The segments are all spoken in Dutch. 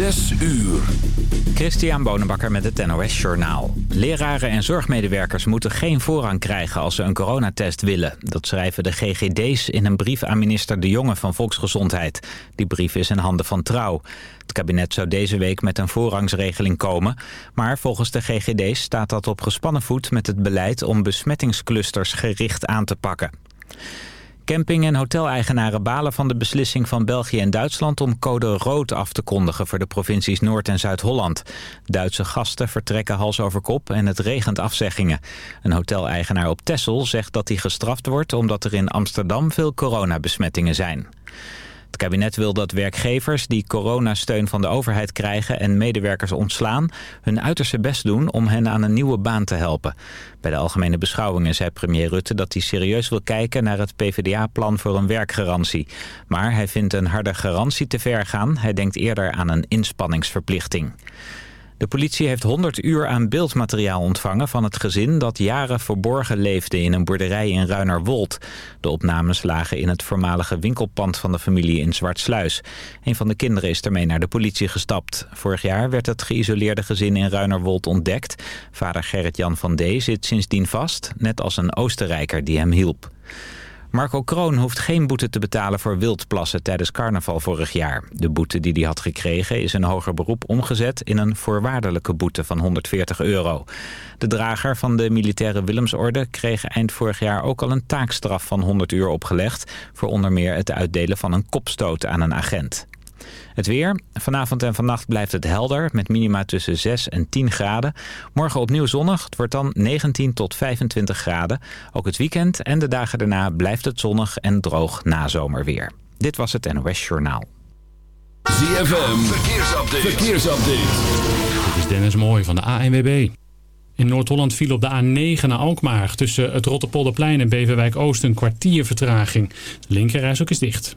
Zes uur. Christian Bonenbakker met het NOS Journaal. Leraren en zorgmedewerkers moeten geen voorrang krijgen als ze een coronatest willen. Dat schrijven de GGD's in een brief aan minister De Jonge van Volksgezondheid. Die brief is in handen van Trouw. Het kabinet zou deze week met een voorrangsregeling komen. Maar volgens de GGD's staat dat op gespannen voet met het beleid om besmettingsclusters gericht aan te pakken. Camping- en hoteleigenaren balen van de beslissing van België en Duitsland om code rood af te kondigen voor de provincies Noord- en Zuid-Holland. Duitse gasten vertrekken hals over kop en het regent afzeggingen. Een hoteleigenaar op Texel zegt dat hij gestraft wordt omdat er in Amsterdam veel coronabesmettingen zijn. Het kabinet wil dat werkgevers die coronasteun van de overheid krijgen en medewerkers ontslaan, hun uiterste best doen om hen aan een nieuwe baan te helpen. Bij de algemene beschouwingen zei premier Rutte dat hij serieus wil kijken naar het PvdA-plan voor een werkgarantie. Maar hij vindt een harde garantie te ver gaan. Hij denkt eerder aan een inspanningsverplichting. De politie heeft 100 uur aan beeldmateriaal ontvangen van het gezin dat jaren verborgen leefde in een boerderij in Ruinerwold. De opnames lagen in het voormalige winkelpand van de familie in Zwartsluis. Een van de kinderen is ermee naar de politie gestapt. Vorig jaar werd het geïsoleerde gezin in Ruinerwold ontdekt. Vader Gerrit-Jan van D. zit sindsdien vast, net als een Oostenrijker die hem hielp. Marco Kroon hoeft geen boete te betalen voor wildplassen tijdens carnaval vorig jaar. De boete die hij had gekregen is in hoger beroep omgezet in een voorwaardelijke boete van 140 euro. De drager van de militaire Willemsorde kreeg eind vorig jaar ook al een taakstraf van 100 uur opgelegd... voor onder meer het uitdelen van een kopstoot aan een agent. Het weer. Vanavond en vannacht blijft het helder met minima tussen 6 en 10 graden. Morgen opnieuw zonnig. Het wordt dan 19 tot 25 graden. Ook het weekend en de dagen daarna blijft het zonnig en droog na zomerweer. Dit was het NOS Journaal. ZFM. Verkeersupdate. Verkeersupdate. Dit is Dennis Mooij van de ANWB. In Noord-Holland viel op de A9 naar Alkmaar. Tussen het Rotterpolderplein en Beverwijk Oost een kwartier vertraging. De linkerreis ook is dicht.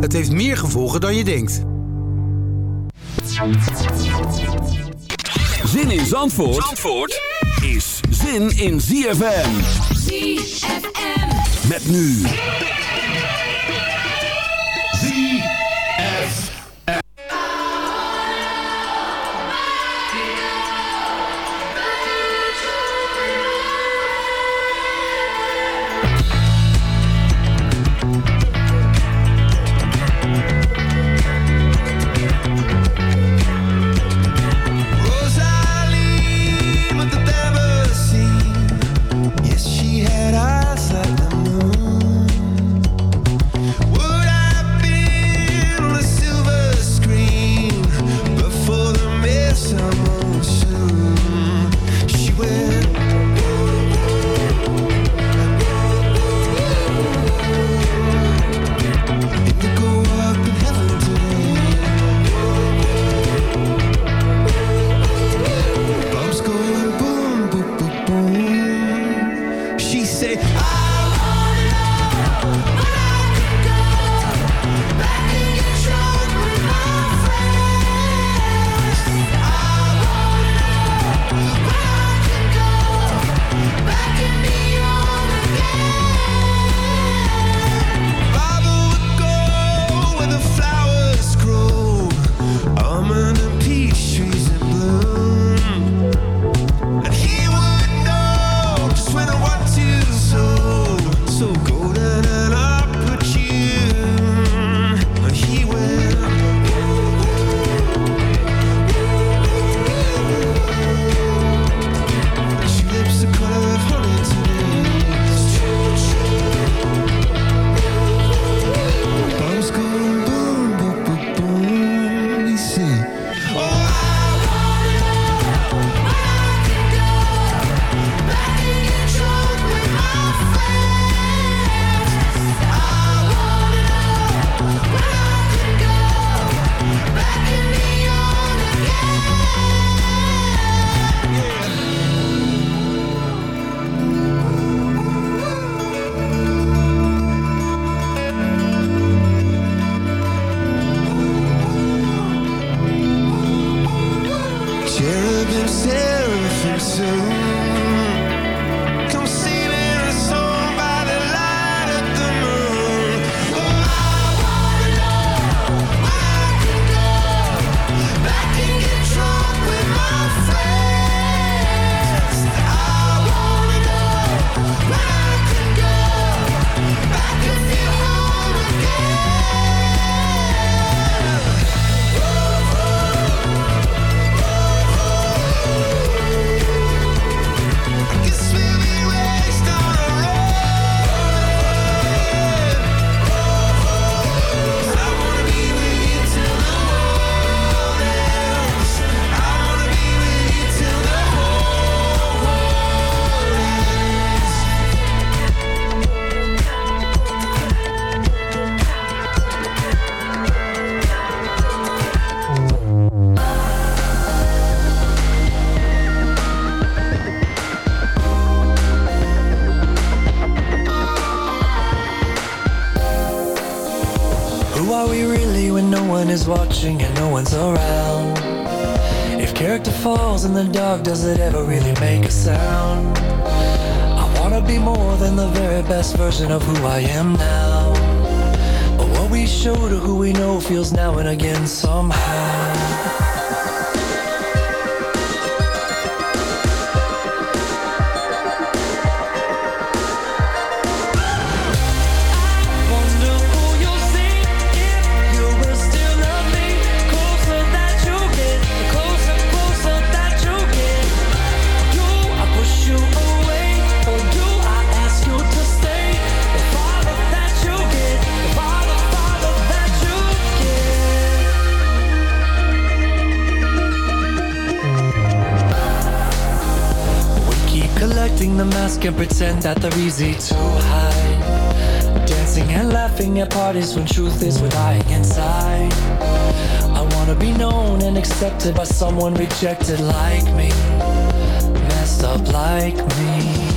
Het heeft meer gevolgen dan je denkt. Zin in Zandvoort, Zandvoort is zin in ZFM. ZFM. Met nu. I am can pretend that they're easy to hide. Dancing and laughing at parties when truth is we're dying inside. I wanna be known and accepted by someone rejected like me, messed up like me.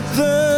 good thing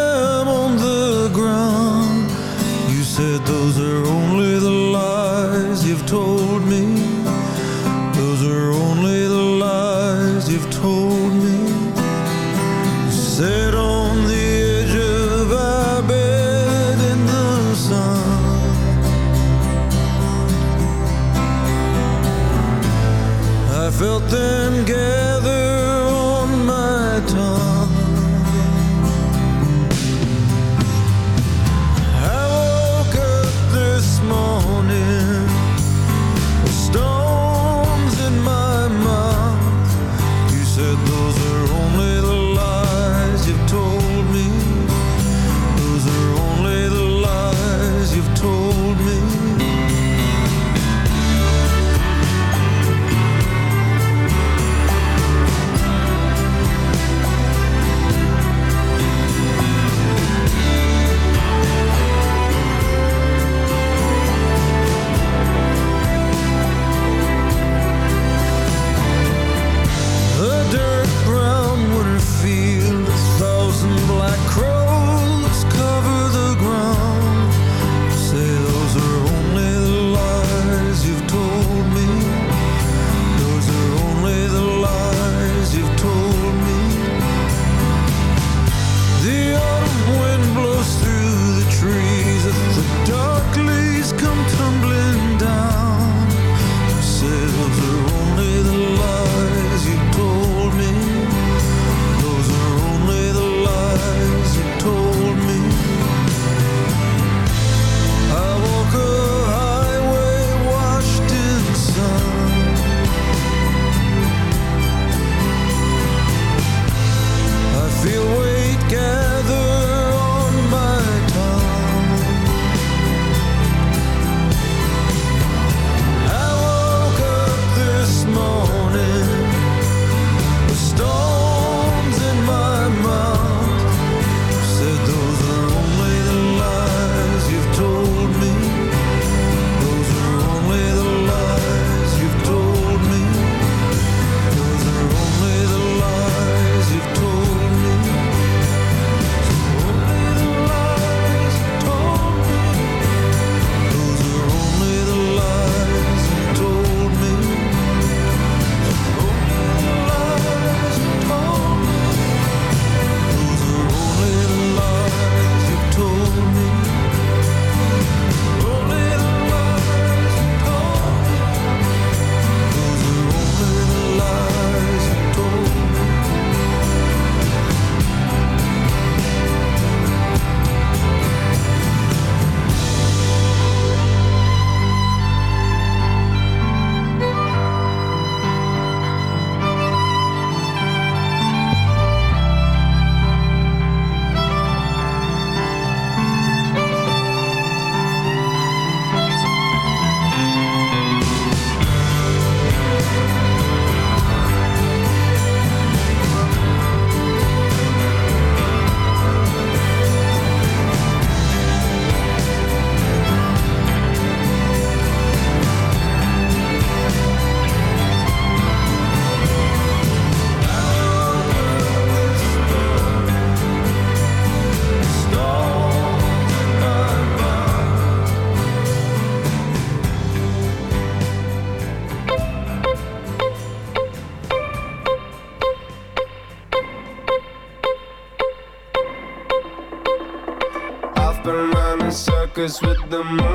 focus with the money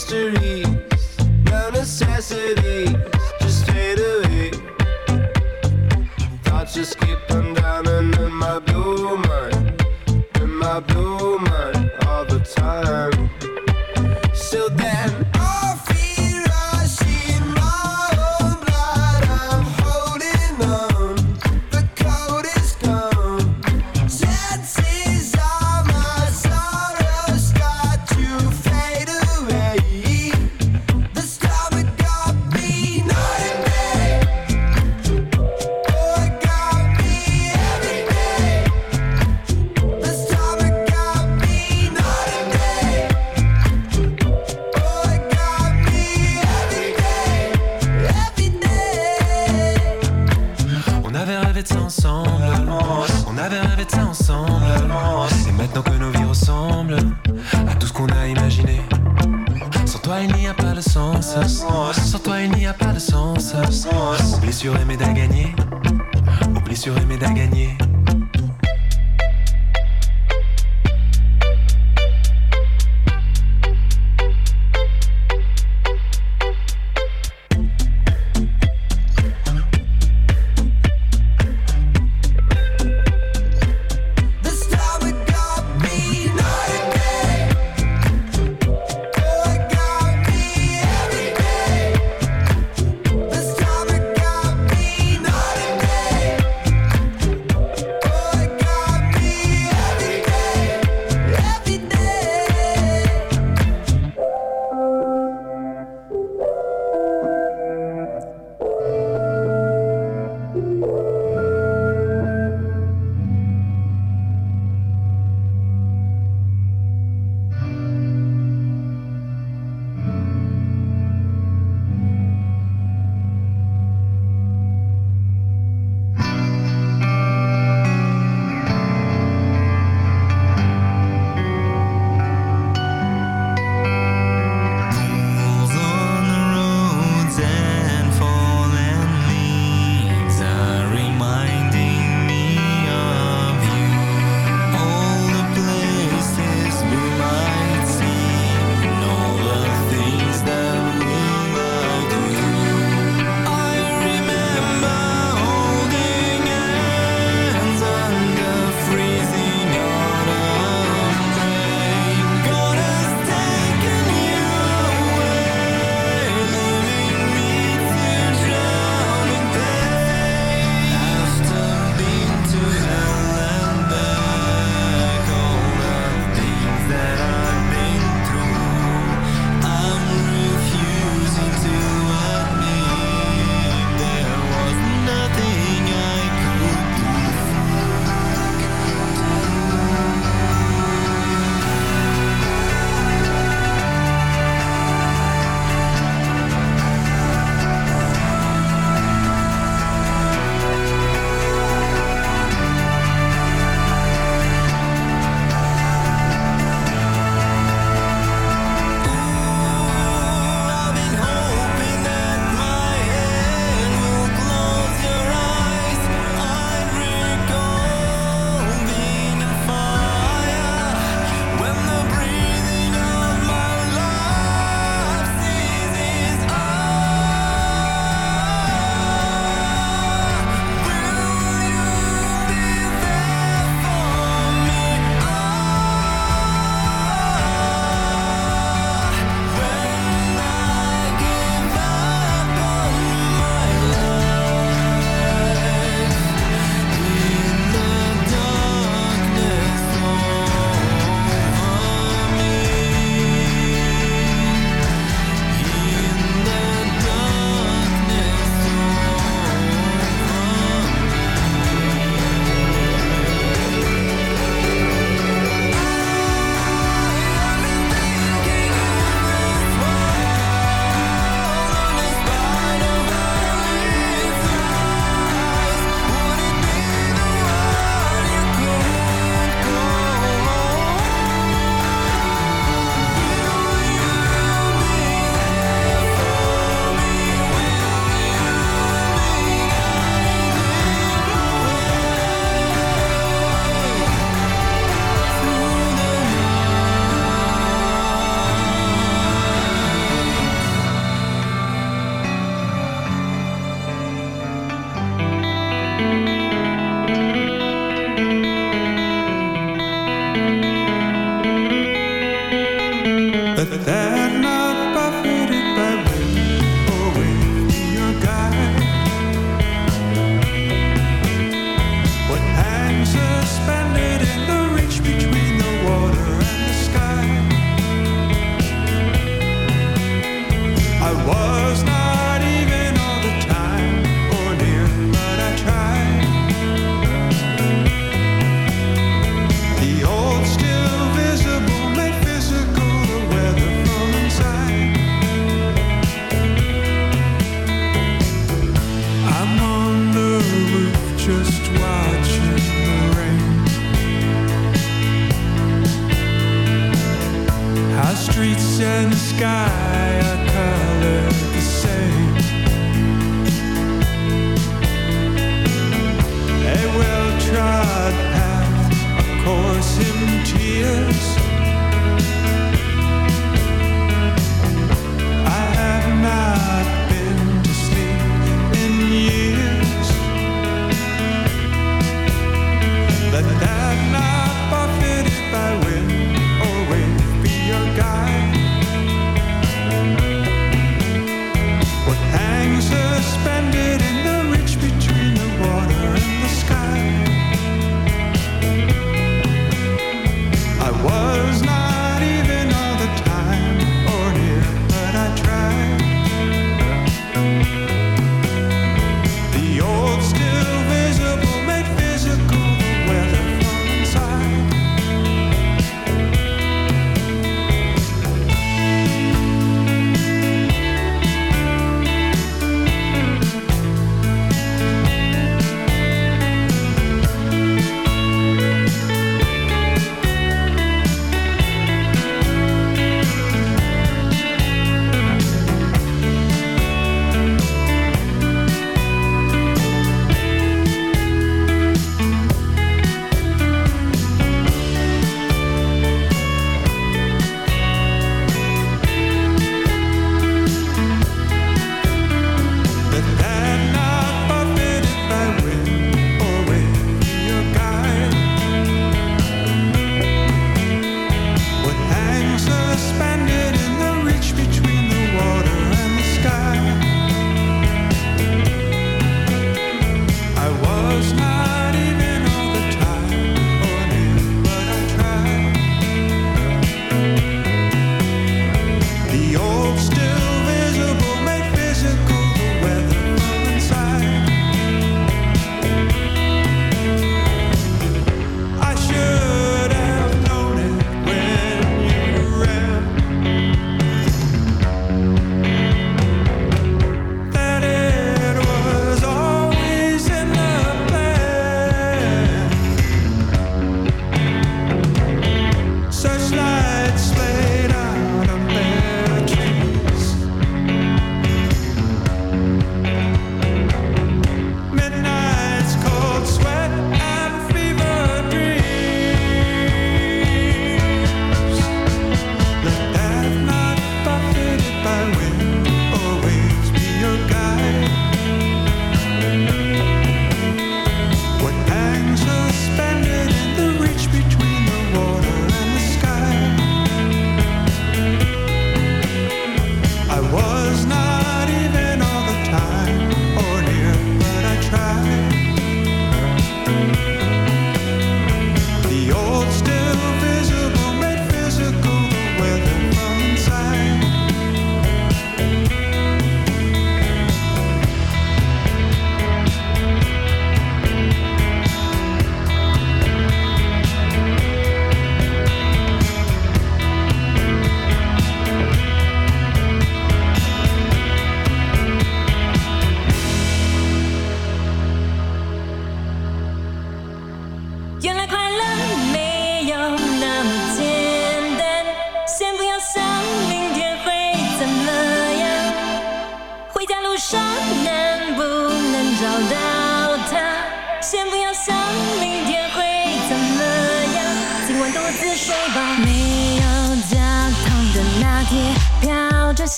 mysteries, no necessities, just fade away. Thoughts just keep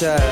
time.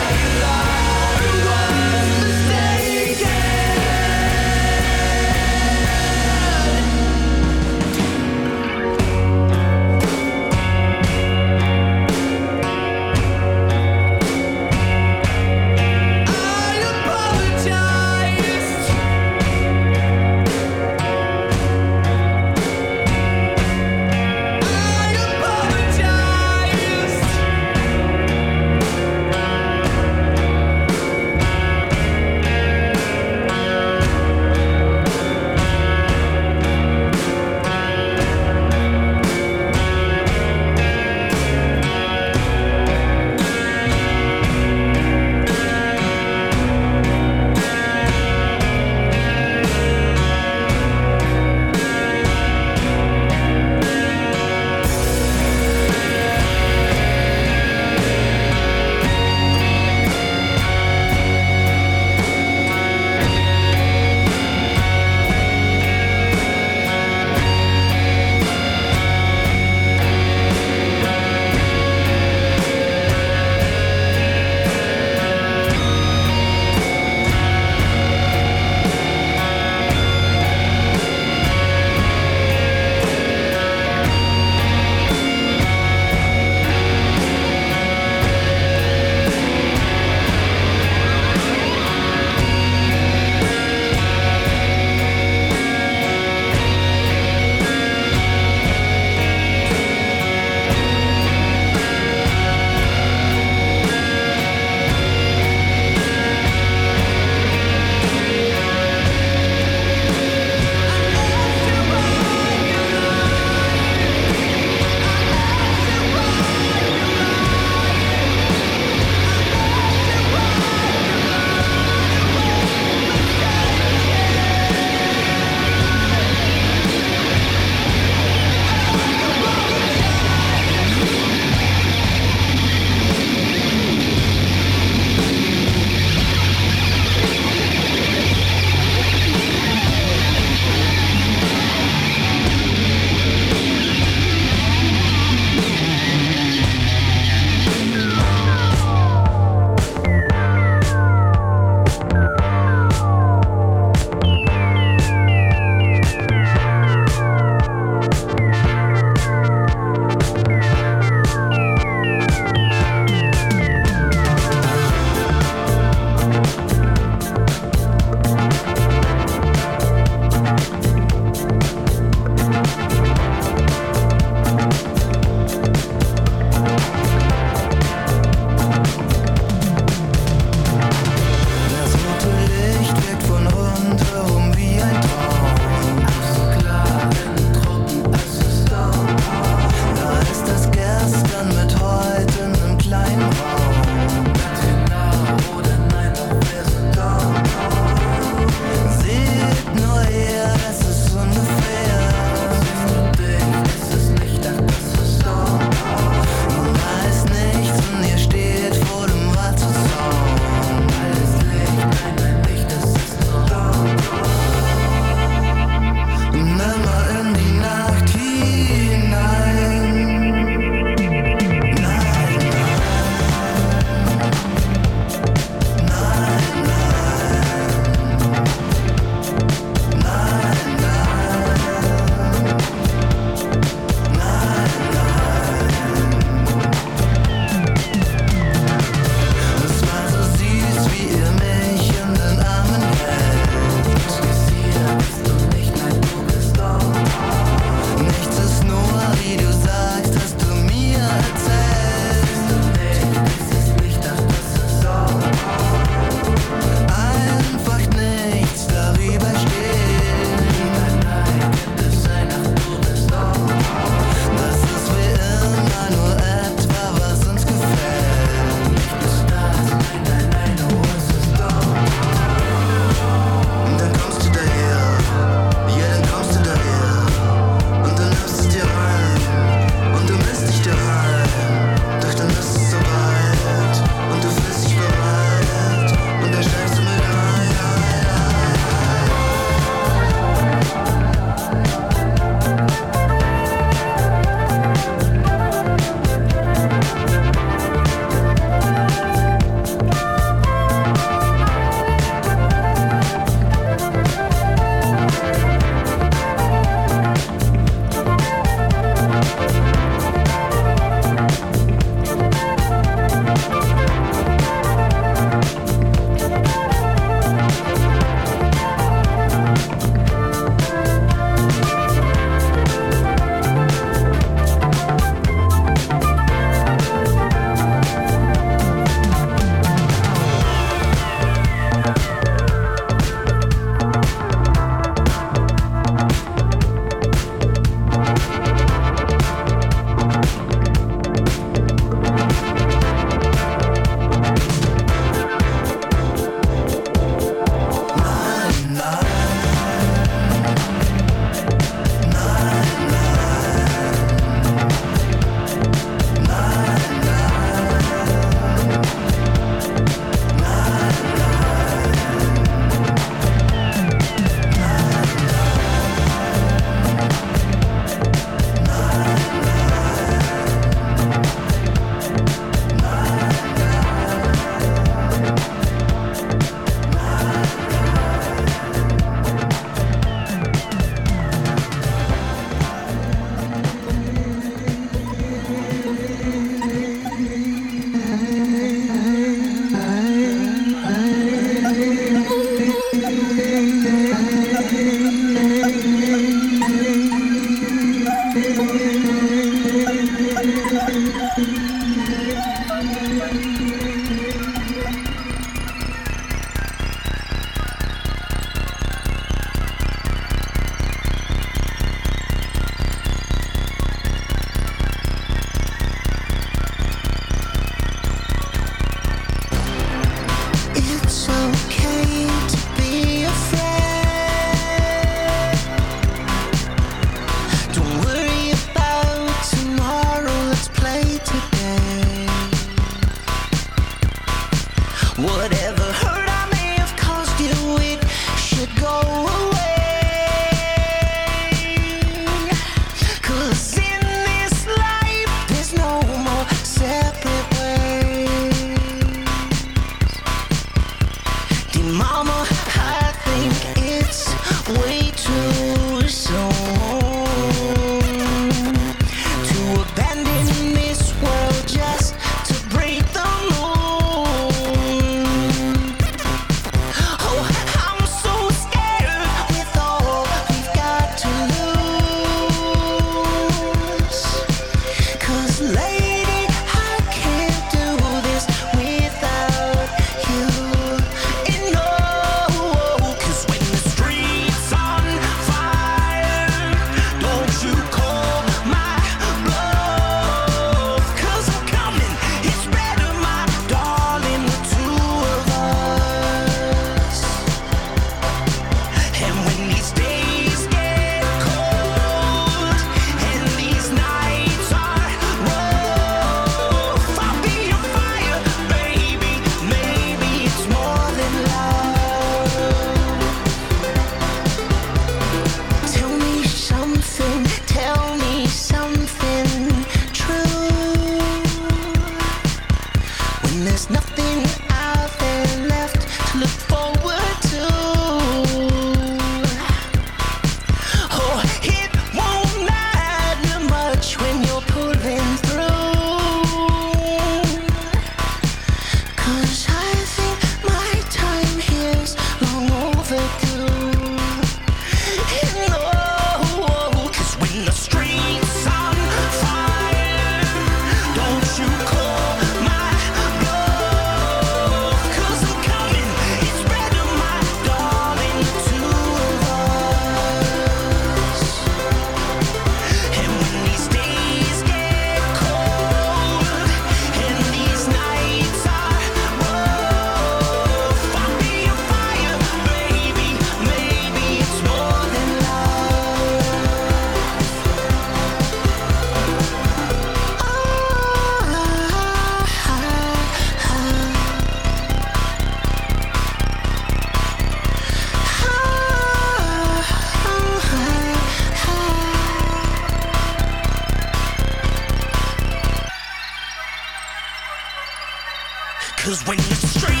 When the streets